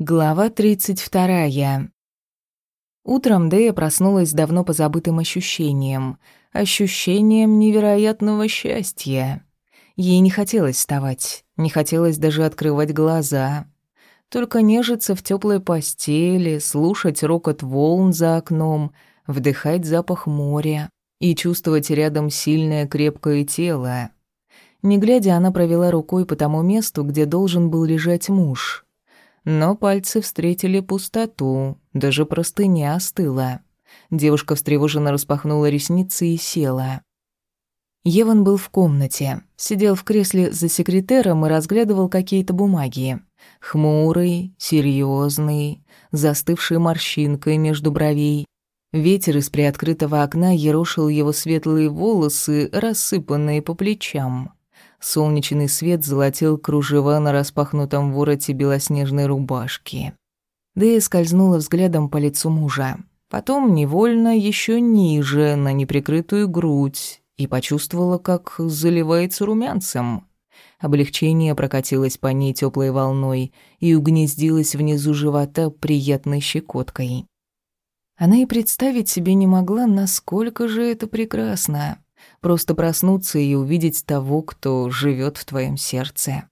Глава 32. Утром Дэя проснулась с давно позабытым ощущением. Ощущением невероятного счастья. Ей не хотелось вставать, не хотелось даже открывать глаза. Только нежиться в теплой постели, слушать рокот волн за окном, вдыхать запах моря и чувствовать рядом сильное крепкое тело. Не глядя, она провела рукой по тому месту, где должен был лежать муж — но пальцы встретили пустоту, даже простыня остыла. Девушка встревоженно распахнула ресницы и села. Еван был в комнате, сидел в кресле за секретером и разглядывал какие-то бумаги. Хмурый, серьезный, застывший морщинкой между бровей. Ветер из приоткрытого окна ерошил его светлые волосы, рассыпанные по плечам. Солнечный свет золотил кружева на распахнутом вороте белоснежной рубашки. Дэя скользнула взглядом по лицу мужа. Потом невольно еще ниже, на неприкрытую грудь, и почувствовала, как заливается румянцем. Облегчение прокатилось по ней теплой волной и угнездилось внизу живота приятной щекоткой. Она и представить себе не могла, насколько же это прекрасно. Просто проснуться и увидеть того, кто живет в твоем сердце.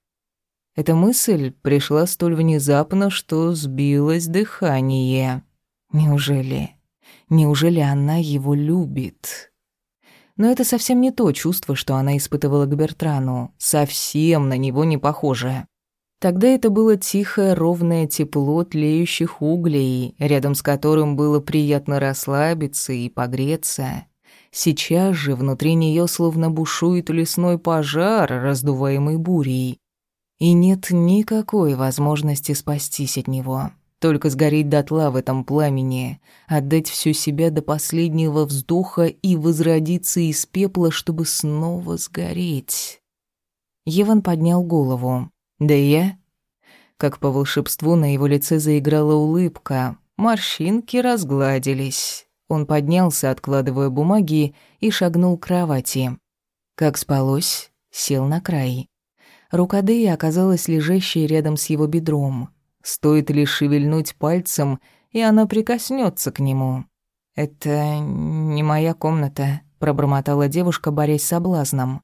Эта мысль пришла столь внезапно, что сбилось дыхание. Неужели? Неужели она его любит? Но это совсем не то чувство, что она испытывала к Бертрану. Совсем на него не похоже. Тогда это было тихое, ровное тепло тлеющих углей, рядом с которым было приятно расслабиться и погреться. Сейчас же внутри нее словно бушует лесной пожар, раздуваемый бурей. И нет никакой возможности спастись от него. Только сгореть дотла в этом пламени, отдать всю себя до последнего вздоха и возродиться из пепла, чтобы снова сгореть. Еван поднял голову. «Да я?» Как по волшебству на его лице заиграла улыбка, морщинки разгладились. Он поднялся, откладывая бумаги, и шагнул к кровати. Как спалось, сел на край. Рука Дэи оказалась лежащей рядом с его бедром. Стоит лишь шевельнуть пальцем, и она прикоснется к нему. «Это не моя комната», — пробормотала девушка, борясь с соблазном.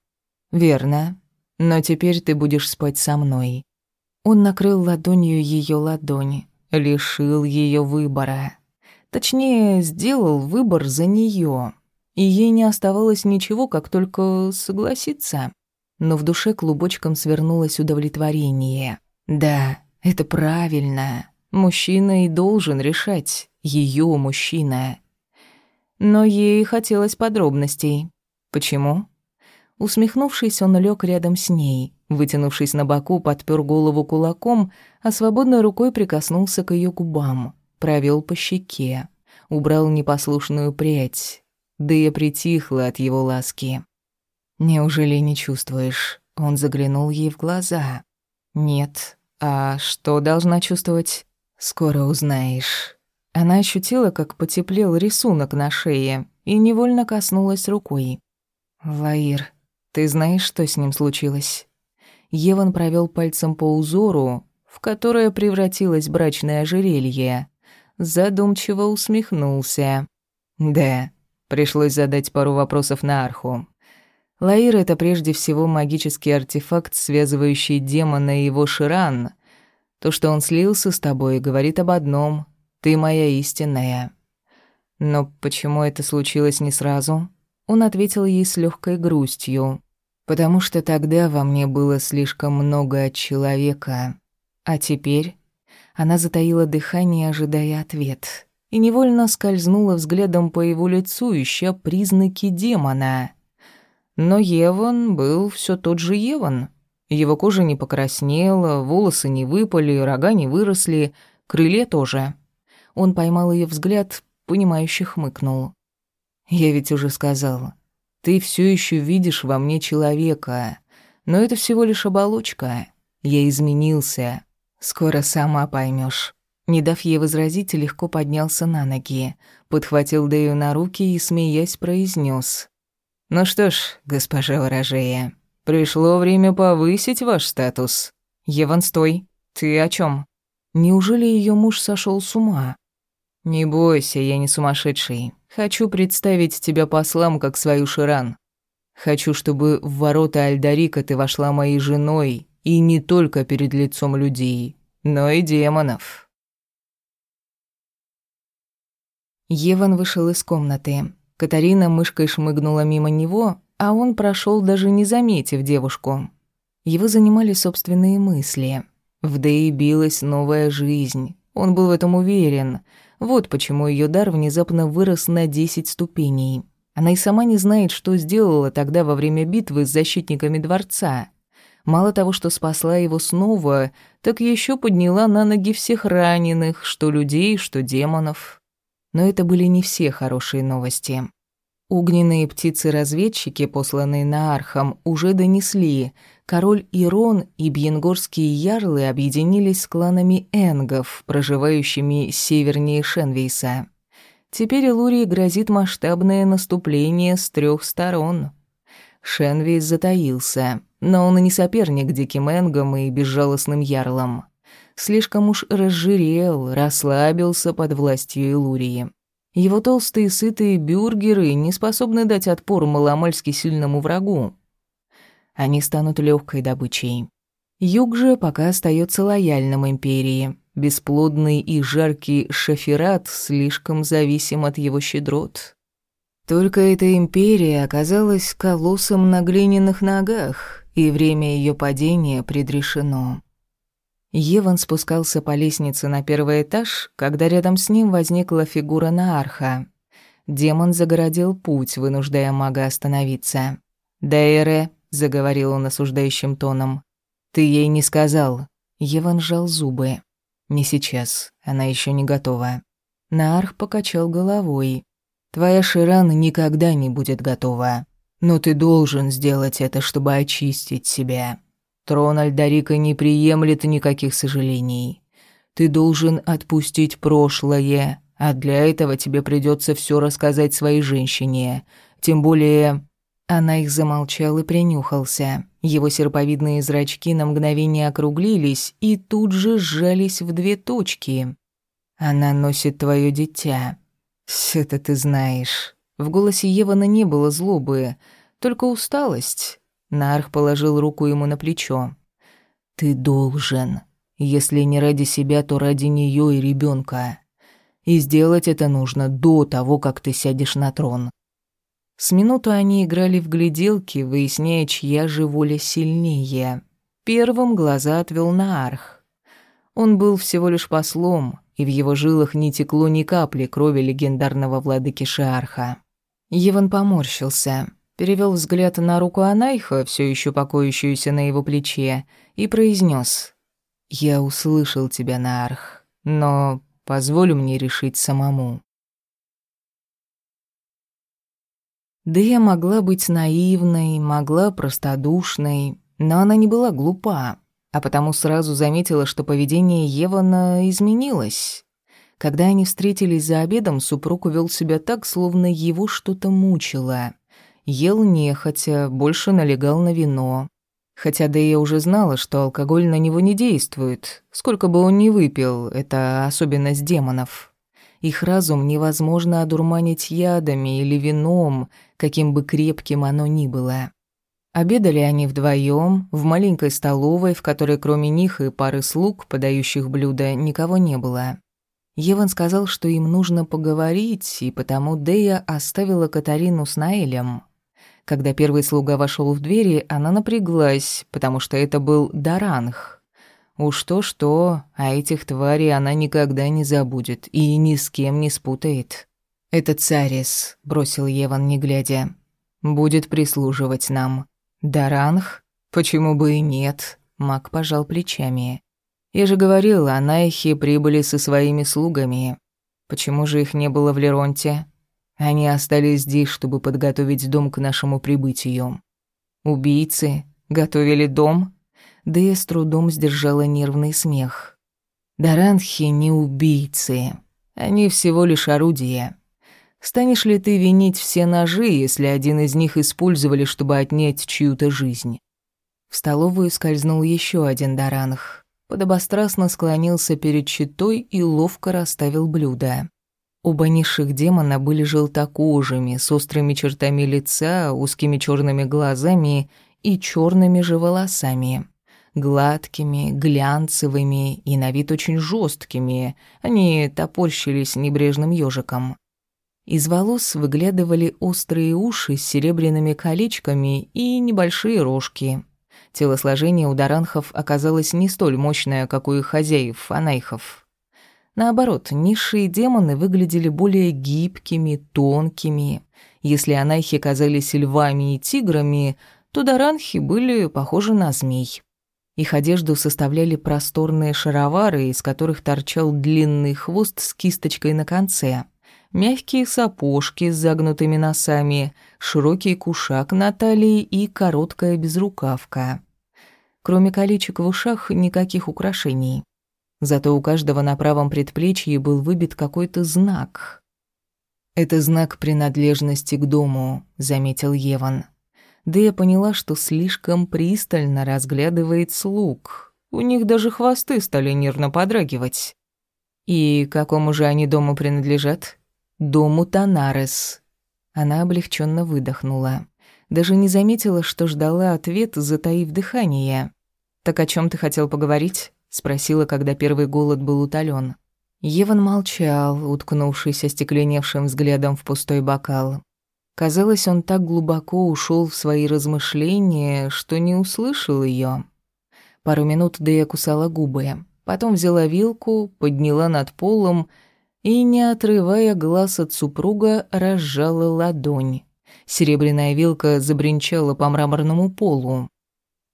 «Верно. Но теперь ты будешь спать со мной». Он накрыл ладонью ее ладони, лишил ее выбора. Точнее, сделал выбор за нее, и ей не оставалось ничего, как только согласиться. Но в душе клубочком свернулось удовлетворение. Да, это правильно. Мужчина и должен решать. Ее мужчина. Но ей хотелось подробностей. Почему? Усмехнувшись, он лег рядом с ней, вытянувшись на боку, подпер голову кулаком, а свободной рукой прикоснулся к ее губам провел по щеке, убрал непослушную прядь, да и притихла от его ласки. «Неужели не чувствуешь?» Он заглянул ей в глаза. «Нет. А что должна чувствовать? Скоро узнаешь». Она ощутила, как потеплел рисунок на шее и невольно коснулась рукой. «Лаир, ты знаешь, что с ним случилось?» Еван провел пальцем по узору, в которое превратилось брачное ожерелье, задумчиво усмехнулся. Да, пришлось задать пару вопросов на арху. Лаир — это прежде всего магический артефакт, связывающий демона и его Ширан. То, что он слился с тобой, говорит об одном — ты моя истинная. Но почему это случилось не сразу? Он ответил ей с легкой грустью. Потому что тогда во мне было слишком много от человека. А теперь она затаила дыхание, ожидая ответ, и невольно скользнула взглядом по его лицу, ища признаки демона. Но Еван был все тот же Еван. Его кожа не покраснела, волосы не выпали, рога не выросли, крылья тоже. Он поймал ее взгляд, понимающе хмыкнул. «Я ведь уже сказал, ты все еще видишь во мне человека, но это всего лишь оболочка. Я изменился, Скоро сама поймешь. Не дав ей возразить, легко поднялся на ноги, подхватил Дэю на руки и, смеясь, произнес: «Ну что ж, госпожа ворожея, пришло время повысить ваш статус. Еван, стой. Ты о чем? Неужели ее муж сошел с ума? «Не бойся, я не сумасшедший. Хочу представить тебя послам, как свою Ширан. Хочу, чтобы в ворота Альдарика ты вошла моей женой, и не только перед лицом людей, но и демонов». Еван вышел из комнаты. Катарина мышкой шмыгнула мимо него, а он прошел даже не заметив девушку. Его занимали собственные мысли. В Дэй билась новая жизнь. Он был в этом уверен. Вот почему ее дар внезапно вырос на 10 ступеней. Она и сама не знает, что сделала тогда во время битвы с защитниками дворца. Мало того, что спасла его снова, так еще подняла на ноги всех раненых, что людей, что демонов. Но это были не все хорошие новости. Огненные птицы-разведчики, посланные на Архам, уже донесли. Король Ирон и бьенгорские ярлы объединились с кланами энгов, проживающими севернее Шенвейса. Теперь Илурии грозит масштабное наступление с трех сторон. Шенвейс затаился, но он и не соперник диким энгам и безжалостным ярлам слишком уж разжирел, расслабился под властью Илурии. Его толстые сытые бюргеры не способны дать отпор маломальски сильному врагу. Они станут легкой добычей. Юг же пока остается лояльным империи. Бесплодный и жаркий шаферат слишком зависим от его щедрот. Только эта империя оказалась колоссом на глиняных ногах, и время ее падения предрешено. Еван спускался по лестнице на первый этаж, когда рядом с ним возникла фигура Наарха. Демон загородил путь, вынуждая мага остановиться. «Дейре», — заговорил он осуждающим тоном, — «ты ей не сказал». Еван сжал зубы. «Не сейчас, она еще не готова». Наарх покачал головой. «Твоя Ширан никогда не будет готова. Но ты должен сделать это, чтобы очистить себя. Трон Альдарика не приемлет никаких сожалений. Ты должен отпустить прошлое, а для этого тебе придется все рассказать своей женщине. Тем более...» Она их замолчал и принюхался. Его серповидные зрачки на мгновение округлились и тут же сжались в две точки. «Она носит твое дитя. Это ты знаешь». В голосе Евана не было злобы, только усталость. Нарх положил руку ему на плечо. «Ты должен. Если не ради себя, то ради нее и ребенка. И сделать это нужно до того, как ты сядешь на трон». С минуту они играли в гляделки, выясняя, чья же воля сильнее. Первым глаза отвел Наарх. Он был всего лишь послом, и в его жилах не текло ни капли крови легендарного владыки Шиарха. Еван поморщился перевел взгляд на руку Анайха, все еще покоящуюся на его плече, и произнес: «Я услышал тебя, Наарх, но позволь мне решить самому». Да я могла быть наивной, могла простодушной, но она не была глупа, а потому сразу заметила, что поведение Евана изменилось. Когда они встретились за обедом, супруг вел себя так, словно его что-то мучило. Ел нехотя, больше налегал на вино. Хотя да я уже знала, что алкоголь на него не действует. Сколько бы он ни выпил, это особенность демонов. Их разум невозможно одурманить ядами или вином, каким бы крепким оно ни было. Обедали они вдвоем в маленькой столовой, в которой кроме них и пары слуг, подающих блюда, никого не было. Еван сказал, что им нужно поговорить, и потому Дея оставила Катарину с Наэлем. Когда первый слуга вошел в двери, она напряглась, потому что это был Даранг. Уж то-что, а этих тварей она никогда не забудет и ни с кем не спутает. «Это Царис», — бросил Еван, не глядя. «Будет прислуживать нам». «Даранг? Почему бы и нет?» Мак пожал плечами. «Я же говорил, Анайхи прибыли со своими слугами. Почему же их не было в Леронте?» Они остались здесь, чтобы подготовить дом к нашему прибытию. Убийцы готовили дом? Да я с трудом сдержала нервный смех. Даранхи не убийцы. Они всего лишь орудия. Станешь ли ты винить все ножи, если один из них использовали, чтобы отнять чью-то жизнь? В столовую скользнул еще один Даранх. Подобострастно склонился перед щитой и ловко расставил блюдо. Оба низших демона были желтокожими, с острыми чертами лица, узкими черными глазами и черными же волосами. Гладкими, глянцевыми и на вид очень жесткими, они топорщились небрежным ежиком. Из волос выглядывали острые уши с серебряными колечками и небольшие рожки. Телосложение у даранхов оказалось не столь мощное, как у их хозяев, анайхов. Наоборот, низшие демоны выглядели более гибкими, тонкими. Если анайхи казались львами и тиграми, то даранхи были похожи на змей. Их одежду составляли просторные шаровары, из которых торчал длинный хвост с кисточкой на конце, мягкие сапожки с загнутыми носами, широкий кушак на талии и короткая безрукавка. Кроме колечек в ушах, никаких украшений. Зато у каждого на правом предплечье был выбит какой-то знак. «Это знак принадлежности к дому», — заметил Еван. Да я поняла, что слишком пристально разглядывает слуг. У них даже хвосты стали нервно подрагивать. И какому же они дому принадлежат? Дому Танарес. Она облегченно выдохнула. Даже не заметила, что ждала ответ, затаив дыхание. «Так о чем ты хотел поговорить?» — спросила, когда первый голод был утолен. Еван молчал, уткнувшись остекленевшим взглядом в пустой бокал. Казалось, он так глубоко ушел в свои размышления, что не услышал ее. Пару минут Дэя кусала губы, потом взяла вилку, подняла над полом и, не отрывая глаз от супруга, разжала ладонь. Серебряная вилка забринчала по мраморному полу.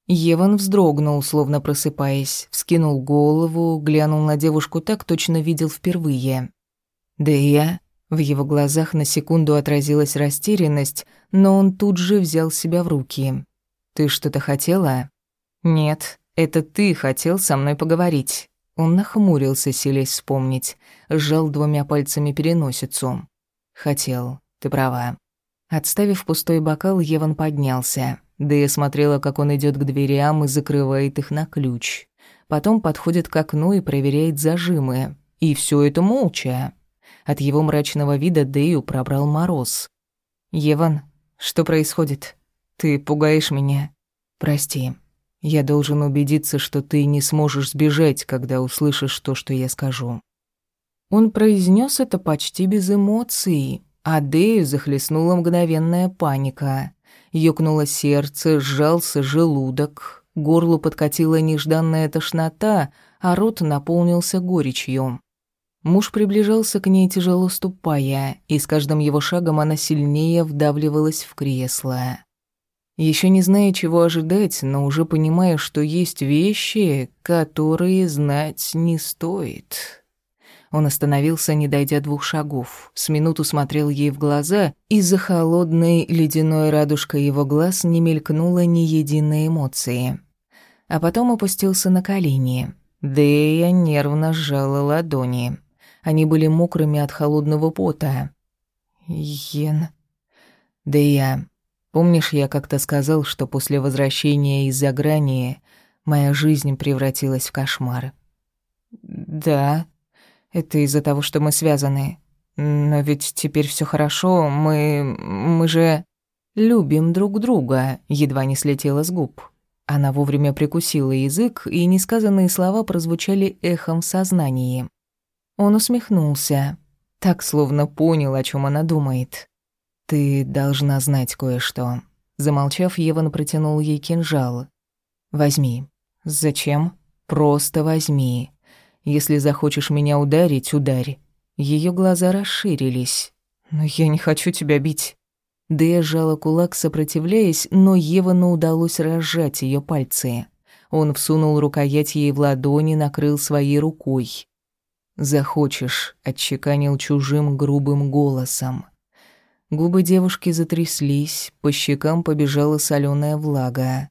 Еван вздрогнул, словно просыпаясь, вскинул голову, глянул на девушку так, точно видел впервые. «Да я...» В его глазах на секунду отразилась растерянность, но он тут же взял себя в руки. «Ты что-то хотела?» «Нет, это ты хотел со мной поговорить». Он нахмурился, селись вспомнить, сжал двумя пальцами переносицу. «Хотел, ты права». Отставив пустой бокал, Еван поднялся. Да я смотрела, как он идет к дверям и закрывает их на ключ. Потом подходит к окну и проверяет зажимы. И все это молча. От его мрачного вида Дэю пробрал мороз. «Еван, что происходит? Ты пугаешь меня. Прости. Я должен убедиться, что ты не сможешь сбежать, когда услышишь то, что я скажу». Он произнес это почти без эмоций, а Дэю захлестнула мгновенная паника. Ёкнуло сердце, сжался желудок, горлу подкатила нежданная тошнота, а рот наполнился горечью. Муж приближался к ней, тяжело ступая, и с каждым его шагом она сильнее вдавливалась в кресло. Еще не зная, чего ожидать, но уже понимая, что есть вещи, которые знать не стоит. Он остановился, не дойдя двух шагов, с минуту смотрел ей в глаза, и за холодной ледяной радужкой его глаз не мелькнуло ни единой эмоции. А потом опустился на колени. Дэя нервно сжала ладони. Они были мокрыми от холодного пота. «Йен...» «Да я... Помнишь, я как-то сказал, что после возвращения из-за грани моя жизнь превратилась в кошмар?» «Да, это из-за того, что мы связаны. Но ведь теперь все хорошо, мы... мы же...» «Любим друг друга», едва не слетела с губ. Она вовремя прикусила язык, и несказанные слова прозвучали эхом в сознании. Он усмехнулся, так словно понял, о чем она думает. «Ты должна знать кое-что». Замолчав, Еван протянул ей кинжал. «Возьми». «Зачем?» «Просто возьми. Если захочешь меня ударить, ударь». Ее глаза расширились. «Но я не хочу тебя бить». Дэя сжала кулак, сопротивляясь, но Евану удалось разжать ее пальцы. Он всунул рукоять ей в ладони, накрыл своей рукой. «Захочешь», — отчеканил чужим грубым голосом. Губы девушки затряслись, по щекам побежала соленая влага.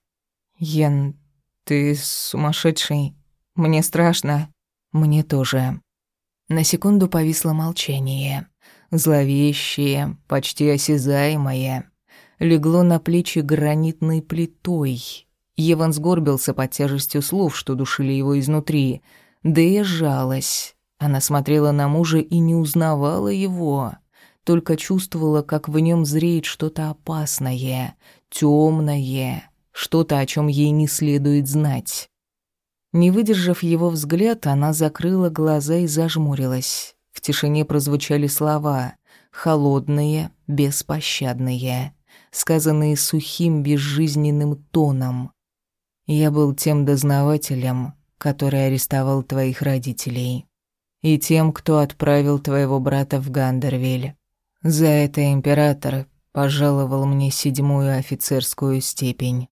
«Ян, ты сумасшедший. Мне страшно». «Мне тоже». На секунду повисло молчание. Зловещее, почти осязаемое. Легло на плечи гранитной плитой. Еван сгорбился под тяжестью слов, что душили его изнутри. Дэя сжалась. Она смотрела на мужа и не узнавала его, только чувствовала, как в нем зреет что-то опасное, темное, что-то, о чем ей не следует знать. Не выдержав его взгляд, она закрыла глаза и зажмурилась. В тишине прозвучали слова, холодные, беспощадные, сказанные сухим, безжизненным тоном. «Я был тем дознавателем, который арестовал твоих родителей, и тем, кто отправил твоего брата в Гандервиль. За это император пожаловал мне седьмую офицерскую степень.